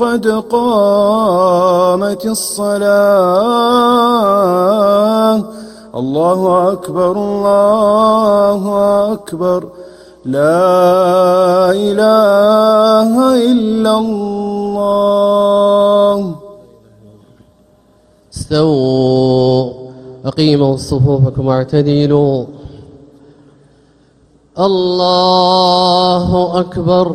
قد قامت الصلاة. الله أكبر الله أكبر. لا إله إلا الله. استووا أقيموا صفوفكم واعتدلوا الله أكبر.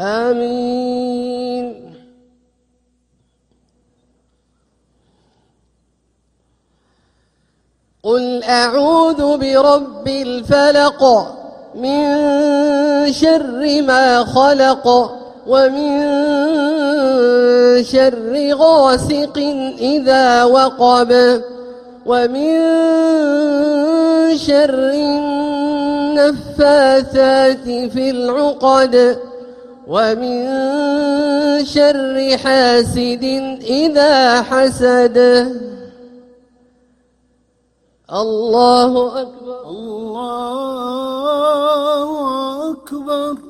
آمين. قل أعوذ برب الفلق من شر ما خلق ومن شر غاسق إذا وقب ومن شر النفاثات في العقد ومن شر حاسد إذا حسد. الله أكبر. الله أكبر.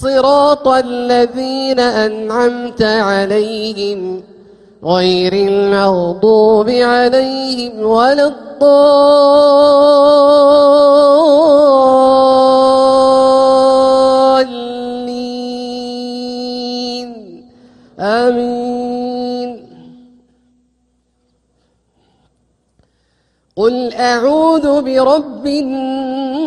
صراط الذين أنعمت عليهم غير المغضوب عليهم ولا الضالين. آمين. قل أعوذ برب الناس